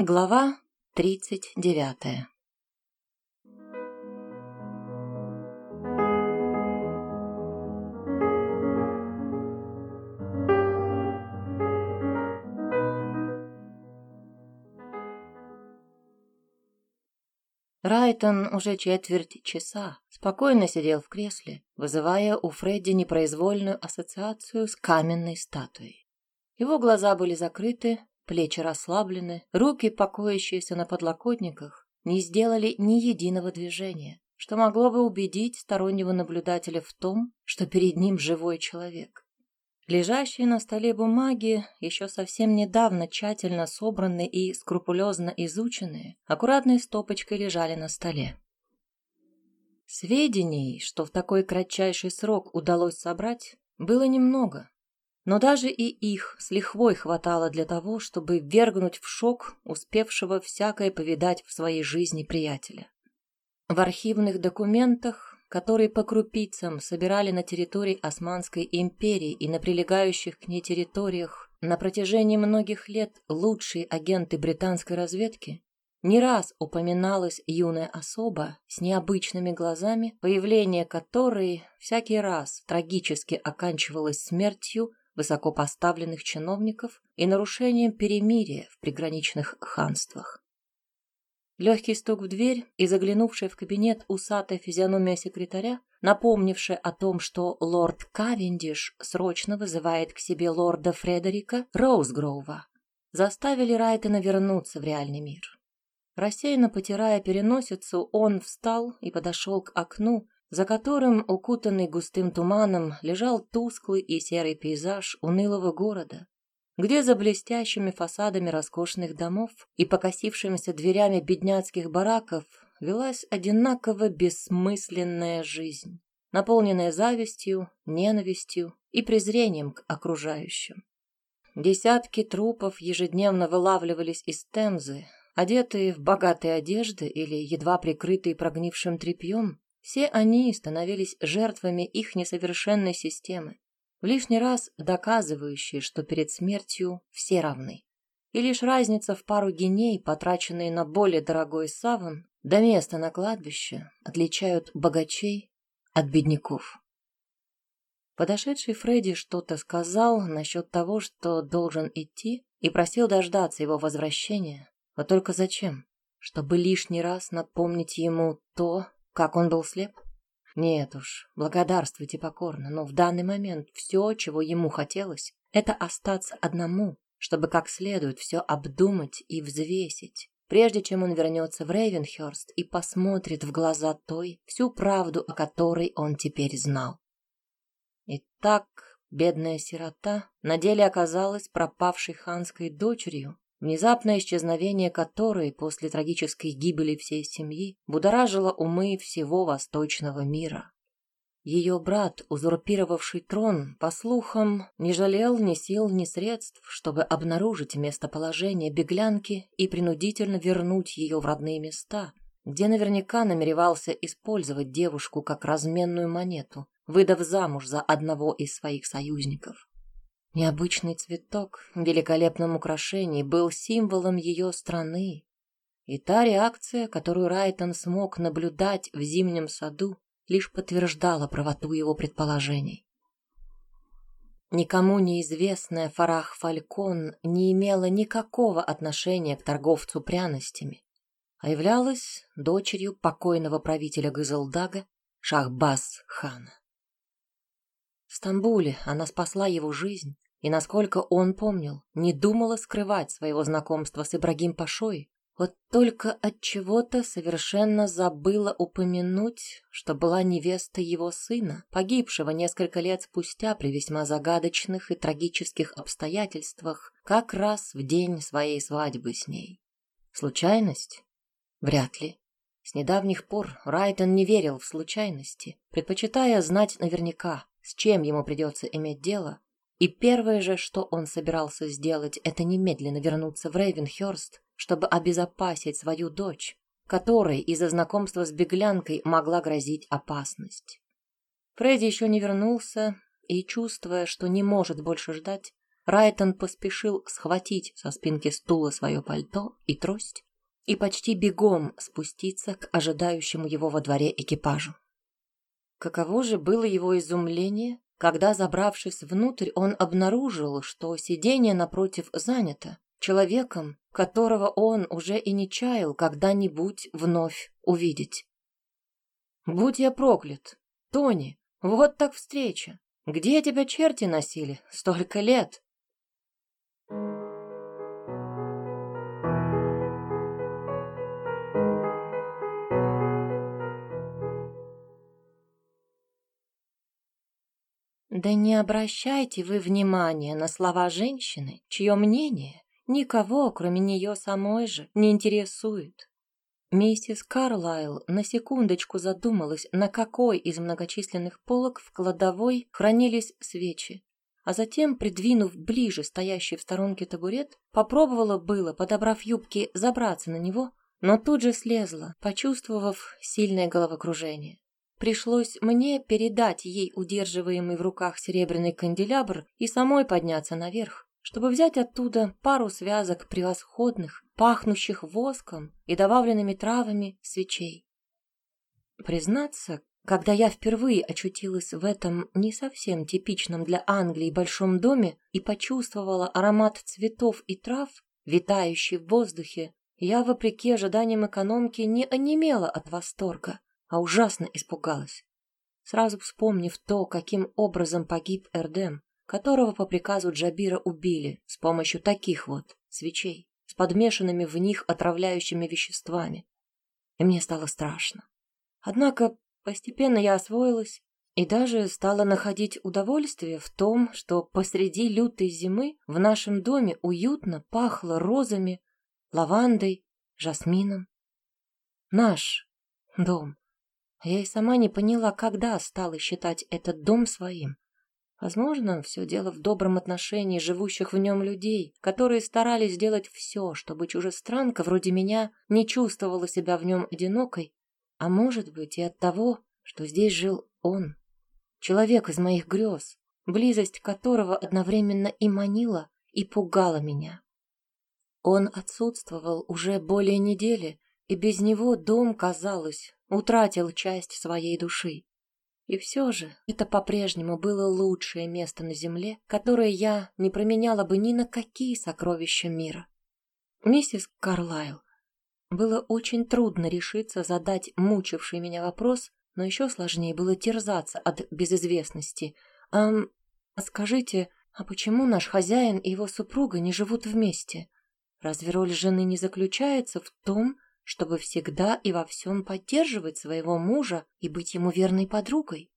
Глава тридцать девятая Райтон уже четверть часа спокойно сидел в кресле, вызывая у Фредди непроизвольную ассоциацию с каменной статуей. Его глаза были закрыты, Плечи расслаблены, руки, покоящиеся на подлокотниках, не сделали ни единого движения, что могло бы убедить стороннего наблюдателя в том, что перед ним живой человек. Лежащие на столе бумаги, еще совсем недавно тщательно собранные и скрупулезно изученные, аккуратной стопочкой лежали на столе. Сведений, что в такой кратчайший срок удалось собрать, было немного, но даже и их с лихвой хватало для того, чтобы вергнуть в шок успевшего всякое повидать в своей жизни приятеля. В архивных документах, которые по крупицам собирали на территории Османской империи и на прилегающих к ней территориях на протяжении многих лет лучшие агенты британской разведки, не раз упоминалась юная особа с необычными глазами, появление которой всякий раз трагически оканчивалось смертью высокопоставленных чиновников и нарушением перемирия в приграничных ханствах. Легкий стук в дверь и заглянувшая в кабинет усатая физиономия секретаря, напомнившая о том, что лорд Кавендиш срочно вызывает к себе лорда Фредерика Роузгроува, заставили Райтона вернуться в реальный мир. Рассеянно потирая переносицу, он встал и подошел к окну, за которым, укутанный густым туманом, лежал тусклый и серый пейзаж унылого города, где за блестящими фасадами роскошных домов и покосившимися дверями бедняцких бараков велась одинаково бессмысленная жизнь, наполненная завистью, ненавистью и презрением к окружающим. Десятки трупов ежедневно вылавливались из Темзы, одетые в богатые одежды или едва прикрытые прогнившим тряпьем, все они становились жертвами их несовершенной системы, в лишний раз доказывающие, что перед смертью все равны. И лишь разница в пару геней, потраченные на более дорогой саван, до места на кладбище отличают богачей от бедняков. Подошедший Фредди что-то сказал насчет того, что должен идти, и просил дождаться его возвращения. Вот только зачем? Чтобы лишний раз напомнить ему то, как он был слеп? Нет уж, благодарствуйте покорно, но в данный момент все, чего ему хотелось, это остаться одному, чтобы как следует все обдумать и взвесить, прежде чем он вернется в Рейвенхёрст и посмотрит в глаза той всю правду, о которой он теперь знал. Итак, бедная сирота на деле оказалась пропавшей ханской дочерью, внезапное исчезновение которой после трагической гибели всей семьи будоражило умы всего восточного мира. Ее брат, узурпировавший трон, по слухам, не жалел ни сил, ни средств, чтобы обнаружить местоположение беглянки и принудительно вернуть ее в родные места, где наверняка намеревался использовать девушку как разменную монету, выдав замуж за одного из своих союзников. Необычный цветок в великолепном украшении был символом ее страны. И та реакция, которую Райтон смог наблюдать в зимнем саду, лишь подтверждала правоту его предположений. Никому неизвестная Фарах Фалькон не имела никакого отношения к торговцу пряностями, а являлась дочерью покойного правителя Газелдага Шахбас хана. В Стамбуле она спасла его жизнь и, насколько он помнил, не думала скрывать своего знакомства с Ибрагим Пашой. Вот только от чего-то совершенно забыла упомянуть, что была невеста его сына, погибшего несколько лет спустя при весьма загадочных и трагических обстоятельствах, как раз в день своей свадьбы с ней. Случайность? Вряд ли. С недавних пор Райтон не верил в случайности, предпочитая знать наверняка, с чем ему придется иметь дело, и первое же, что он собирался сделать, это немедленно вернуться в Рейвенхёрст, чтобы обезопасить свою дочь, которой из-за знакомства с беглянкой могла грозить опасность. Фредди еще не вернулся и, чувствуя, что не может больше ждать, Райтон поспешил схватить со спинки стула свое пальто и трость и почти бегом спуститься к ожидающему его во дворе экипажу. Каково же было его изумление, когда, забравшись внутрь, он обнаружил, что сиденье напротив занято человеком, которого он уже и не чаял когда-нибудь вновь увидеть. «Будь я проклят! Тони, вот так встреча! Где тебя черти носили столько лет?» Да не обращайте вы внимания на слова женщины, чье мнение никого, кроме нее самой же, не интересует. Миссис Карлайл на секундочку задумалась, на какой из многочисленных полок в кладовой хранились свечи, а затем, придвинув ближе стоящий в сторонке табурет, попробовала было, подобрав юбки, забраться на него, но тут же слезла, почувствовав сильное головокружение. Пришлось мне передать ей удерживаемый в руках серебряный канделябр и самой подняться наверх, чтобы взять оттуда пару связок превосходных, пахнущих воском и добавленными травами свечей. Признаться, когда я впервые очутилась в этом не совсем типичном для Англии большом доме и почувствовала аромат цветов и трав, витающий в воздухе, я, вопреки ожиданиям экономки, не онемела от восторга а ужасно испугалась. Сразу вспомнив то, каким образом погиб Эрдем, которого по приказу Джабира убили с помощью таких вот свечей, с подмешанными в них отравляющими веществами. И мне стало страшно. Однако постепенно я освоилась и даже стала находить удовольствие в том, что посреди лютой зимы в нашем доме уютно пахло розами, лавандой, жасмином. Наш дом. Я и сама не поняла, когда стала считать этот дом своим. Возможно, все дело в добром отношении живущих в нем людей, которые старались сделать все, чтобы чужестранка вроде меня не чувствовала себя в нем одинокой, а может быть и от того, что здесь жил он, человек из моих грез, близость которого одновременно и манила, и пугала меня. Он отсутствовал уже более недели, и без него дом, казалось, утратил часть своей души. И все же это по-прежнему было лучшее место на земле, которое я не променяла бы ни на какие сокровища мира. Миссис Карлайл, было очень трудно решиться задать мучивший меня вопрос, но еще сложнее было терзаться от безызвестности. «Ам, скажите, а почему наш хозяин и его супруга не живут вместе? Разве роль жены не заключается в том, чтобы всегда и во всем поддерживать своего мужа и быть ему верной подругой.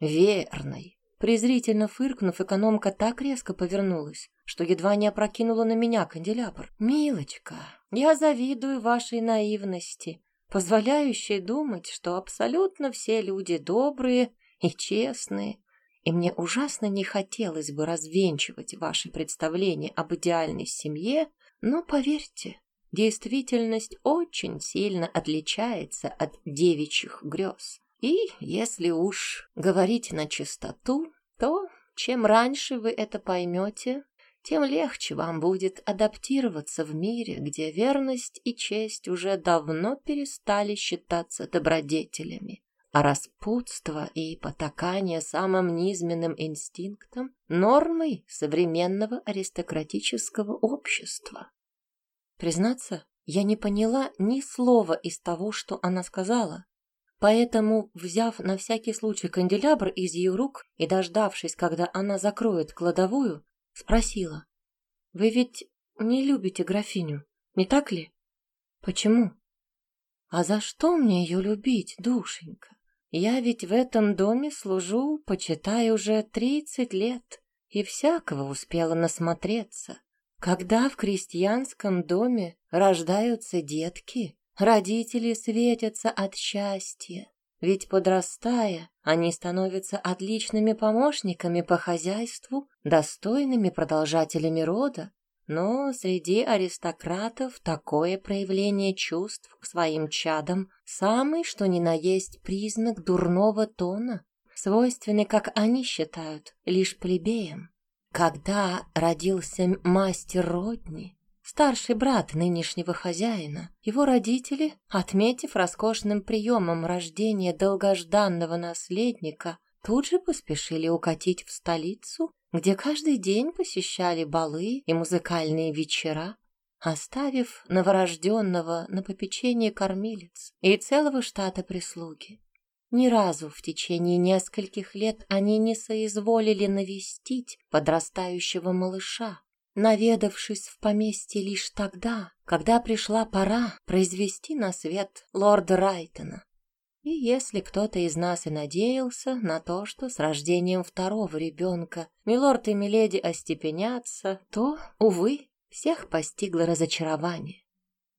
Верной. Презрительно фыркнув, экономка так резко повернулась, что едва не опрокинула на меня канделябр. «Милочка, я завидую вашей наивности, позволяющей думать, что абсолютно все люди добрые и честные, и мне ужасно не хотелось бы развенчивать ваши представления об идеальной семье, но поверьте, действительность очень сильно отличается от девичьих грез. И если уж говорить на чистоту, то чем раньше вы это поймете, тем легче вам будет адаптироваться в мире, где верность и честь уже давно перестали считаться добродетелями, а распутство и потакание самым низменным инстинктам – нормой современного аристократического общества. Признаться, я не поняла ни слова из того, что она сказала. Поэтому, взяв на всякий случай канделябр из ее рук и дождавшись, когда она закроет кладовую, спросила. «Вы ведь не любите графиню, не так ли? Почему?» «А за что мне ее любить, душенька? Я ведь в этом доме служу, почитай, уже тридцать лет, и всякого успела насмотреться. Когда в крестьянском доме рождаются детки, родители светятся от счастья. Ведь подрастая, они становятся отличными помощниками по хозяйству, достойными продолжателями рода. Но среди аристократов такое проявление чувств к своим чадам самый что ни на есть признак дурного тона, свойственный, как они считают, лишь плебеям. Когда родился мастер Родни, старший брат нынешнего хозяина, его родители, отметив роскошным приемом рождения долгожданного наследника, тут же поспешили укатить в столицу, где каждый день посещали балы и музыкальные вечера, оставив новорожденного на попечение кормилец и целого штата прислуги. Ни разу в течение нескольких лет они не соизволили навестить подрастающего малыша, наведавшись в поместье лишь тогда, когда пришла пора произвести на свет лорда Райтона. И если кто-то из нас и надеялся на то, что с рождением второго ребенка милорд и миледи остепенятся, то, увы, всех постигло разочарование.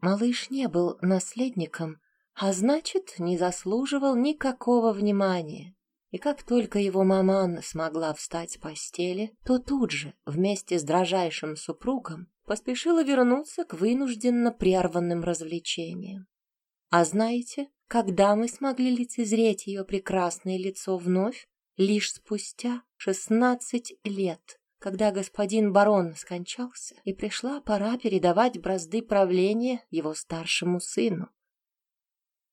Малыш не был наследником, а значит, не заслуживал никакого внимания. И как только его маман смогла встать с постели, то тут же, вместе с дрожайшим супругом, поспешила вернуться к вынужденно прерванным развлечениям. А знаете, когда мы смогли лицезреть ее прекрасное лицо вновь? Лишь спустя шестнадцать лет когда господин барон скончался, и пришла пора передавать бразды правления его старшему сыну.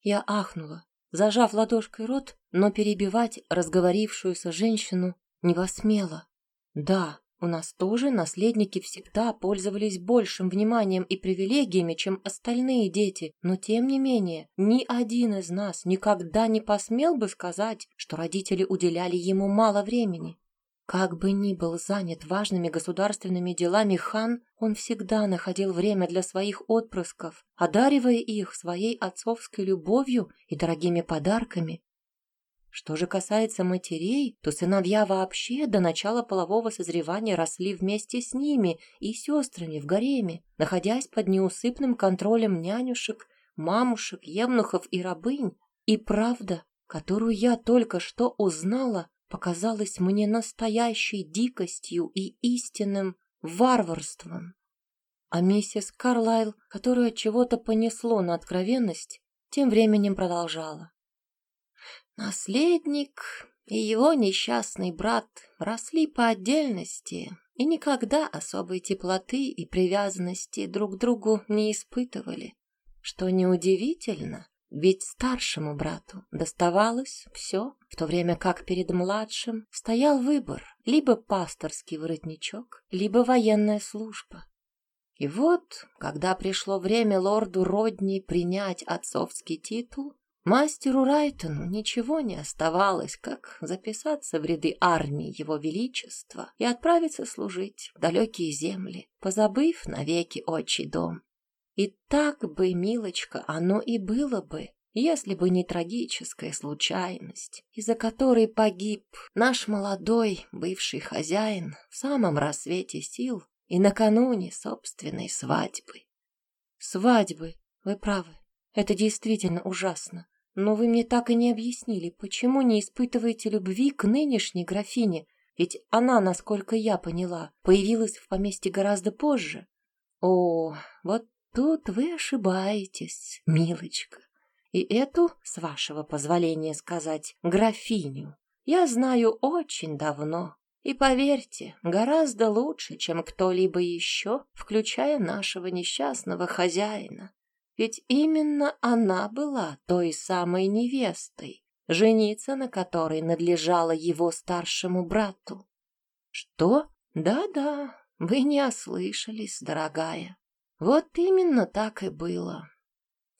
Я ахнула, зажав ладошкой рот, но перебивать разговорившуюся женщину не посмела. Да, у нас тоже наследники всегда пользовались большим вниманием и привилегиями, чем остальные дети, но тем не менее, ни один из нас никогда не посмел бы сказать, что родители уделяли ему мало времени. Как бы ни был занят важными государственными делами хан, он всегда находил время для своих отпрысков, одаривая их своей отцовской любовью и дорогими подарками. Что же касается матерей, то сыновья вообще до начала полового созревания росли вместе с ними и сестрами в гареме, находясь под неусыпным контролем нянюшек, мамушек, евнухов и рабынь. И правда, которую я только что узнала, показалось мне настоящей дикостью и истинным варварством. А миссис Карлайл, которая чего-то понесло на откровенность, тем временем продолжала. Наследник и его несчастный брат росли по отдельности и никогда особой теплоты и привязанности друг к другу не испытывали. Что неудивительно, ведь старшему брату доставалось все, в то время как перед младшим стоял выбор либо пасторский воротничок, либо военная служба. И вот, когда пришло время лорду Родни принять отцовский титул, мастеру Райтону ничего не оставалось, как записаться в ряды армии его величества и отправиться служить в далекие земли, позабыв навеки отчий дом. И так бы, милочка, оно и было бы, если бы не трагическая случайность, из-за которой погиб наш молодой бывший хозяин в самом рассвете сил и накануне собственной свадьбы. Свадьбы, вы правы, это действительно ужасно. Но вы мне так и не объяснили, почему не испытываете любви к нынешней графине, ведь она, насколько я поняла, появилась в поместье гораздо позже. О, вот Тут вы ошибаетесь, милочка. И эту, с вашего позволения сказать, графиню, я знаю очень давно. И поверьте, гораздо лучше, чем кто-либо еще, включая нашего несчастного хозяина. Ведь именно она была той самой невестой, жениться на которой надлежало его старшему брату. Что? Да-да, вы не ослышались, дорогая. Вот именно так и было.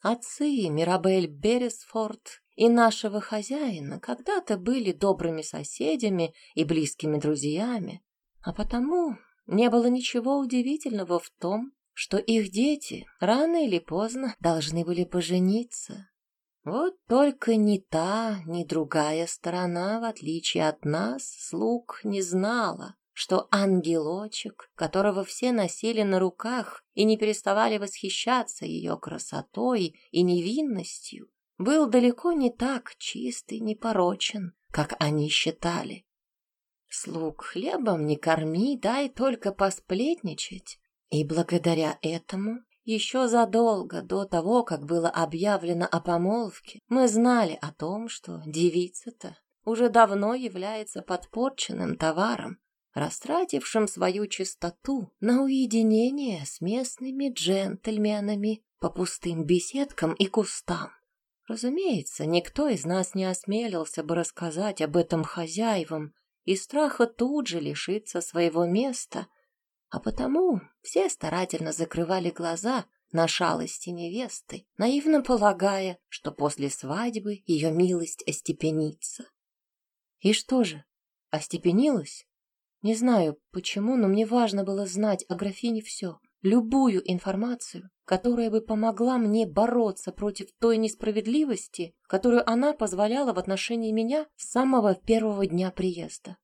Отцы Мирабель Бересфорд и нашего хозяина когда-то были добрыми соседями и близкими друзьями, а потому не было ничего удивительного в том, что их дети рано или поздно должны были пожениться. Вот только ни та, ни другая сторона, в отличие от нас, слуг не знала, что ангелочек, которого все носили на руках и не переставали восхищаться ее красотой и невинностью, был далеко не так чист и непорочен, как они считали. Слуг хлебом не корми, дай только посплетничать. И благодаря этому еще задолго до того, как было объявлено о помолвке, мы знали о том, что девица-то уже давно является подпорченным товаром, растратившим свою чистоту на уединение с местными джентльменами по пустым беседкам и кустам. Разумеется, никто из нас не осмелился бы рассказать об этом хозяевам, и страха тут же лишиться своего места, а потому все старательно закрывали глаза на шалости невесты, наивно полагая, что после свадьбы ее милость остепенится. И что же, остепенилась? Не знаю почему, но мне важно было знать о графине все, любую информацию, которая бы помогла мне бороться против той несправедливости, которую она позволяла в отношении меня с самого первого дня приезда.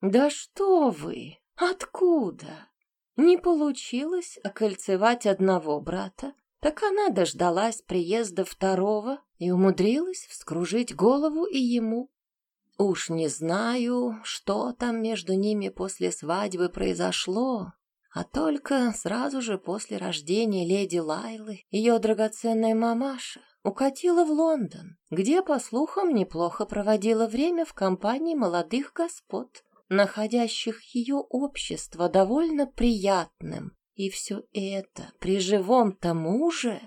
«Да что вы! Откуда? Не получилось окольцевать одного брата, так она дождалась приезда второго и умудрилась вскружить голову и ему. Уж не знаю, что там между ними после свадьбы произошло, а только сразу же после рождения леди Лайлы ее драгоценная мамаша укатила в Лондон, где, по слухам, неплохо проводила время в компании молодых господ, находящих ее общество довольно приятным. И все это при живом-то муже.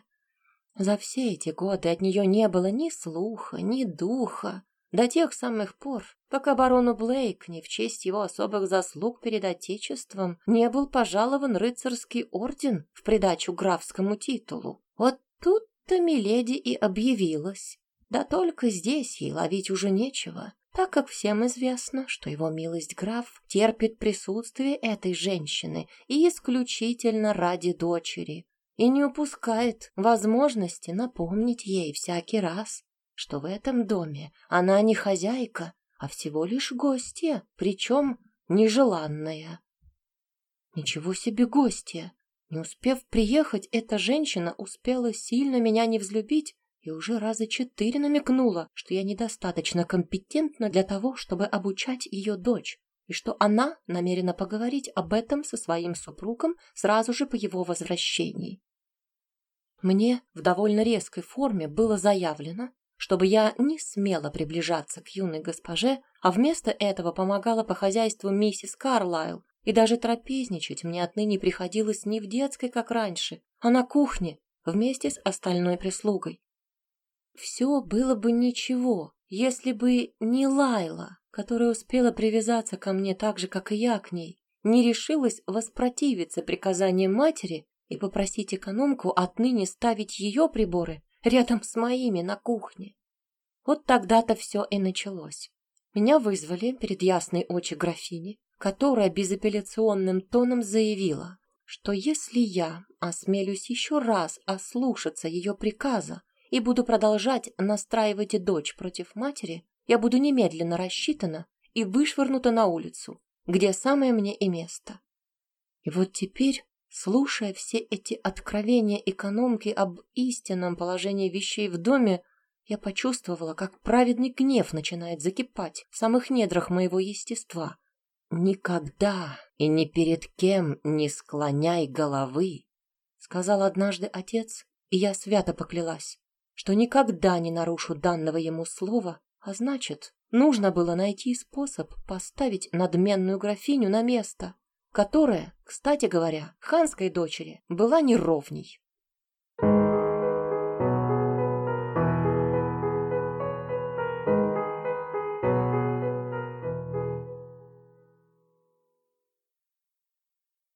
За все эти годы от нее не было ни слуха, ни духа, до тех самых пор, пока барону Блейкни в честь его особых заслуг перед Отечеством не был пожалован рыцарский орден в придачу графскому титулу. Вот тут-то Миледи и объявилась. Да только здесь ей ловить уже нечего, так как всем известно, что его милость граф терпит присутствие этой женщины и исключительно ради дочери, и не упускает возможности напомнить ей всякий раз, что в этом доме она не хозяйка, а всего лишь гостья, причем нежеланная. Ничего себе гостья! Не успев приехать, эта женщина успела сильно меня не взлюбить и уже раза четыре намекнула, что я недостаточно компетентна для того, чтобы обучать ее дочь, и что она намерена поговорить об этом со своим супругом сразу же по его возвращении. Мне в довольно резкой форме было заявлено, чтобы я не смела приближаться к юной госпоже, а вместо этого помогала по хозяйству миссис Карлайл, и даже трапезничать мне отныне приходилось не в детской, как раньше, а на кухне вместе с остальной прислугой. Все было бы ничего, если бы не Лайла, которая успела привязаться ко мне так же, как и я к ней, не решилась воспротивиться приказаниям матери и попросить экономку отныне ставить ее приборы рядом с моими на кухне. Вот тогда-то все и началось. Меня вызвали перед ясной очи графини, которая безапелляционным тоном заявила, что если я осмелюсь еще раз ослушаться ее приказа и буду продолжать настраивать дочь против матери, я буду немедленно рассчитана и вышвырнута на улицу, где самое мне и место. И вот теперь, слушая все эти откровения экономки об истинном положении вещей в доме, я почувствовала, как праведный гнев начинает закипать в самых недрах моего естества. «Никогда и ни перед кем не склоняй головы», — сказал однажды отец, и я свято поклялась что никогда не нарушу данного ему слова, а значит, нужно было найти способ поставить надменную графиню на место, которая, кстати говоря, ханской дочери была неровней.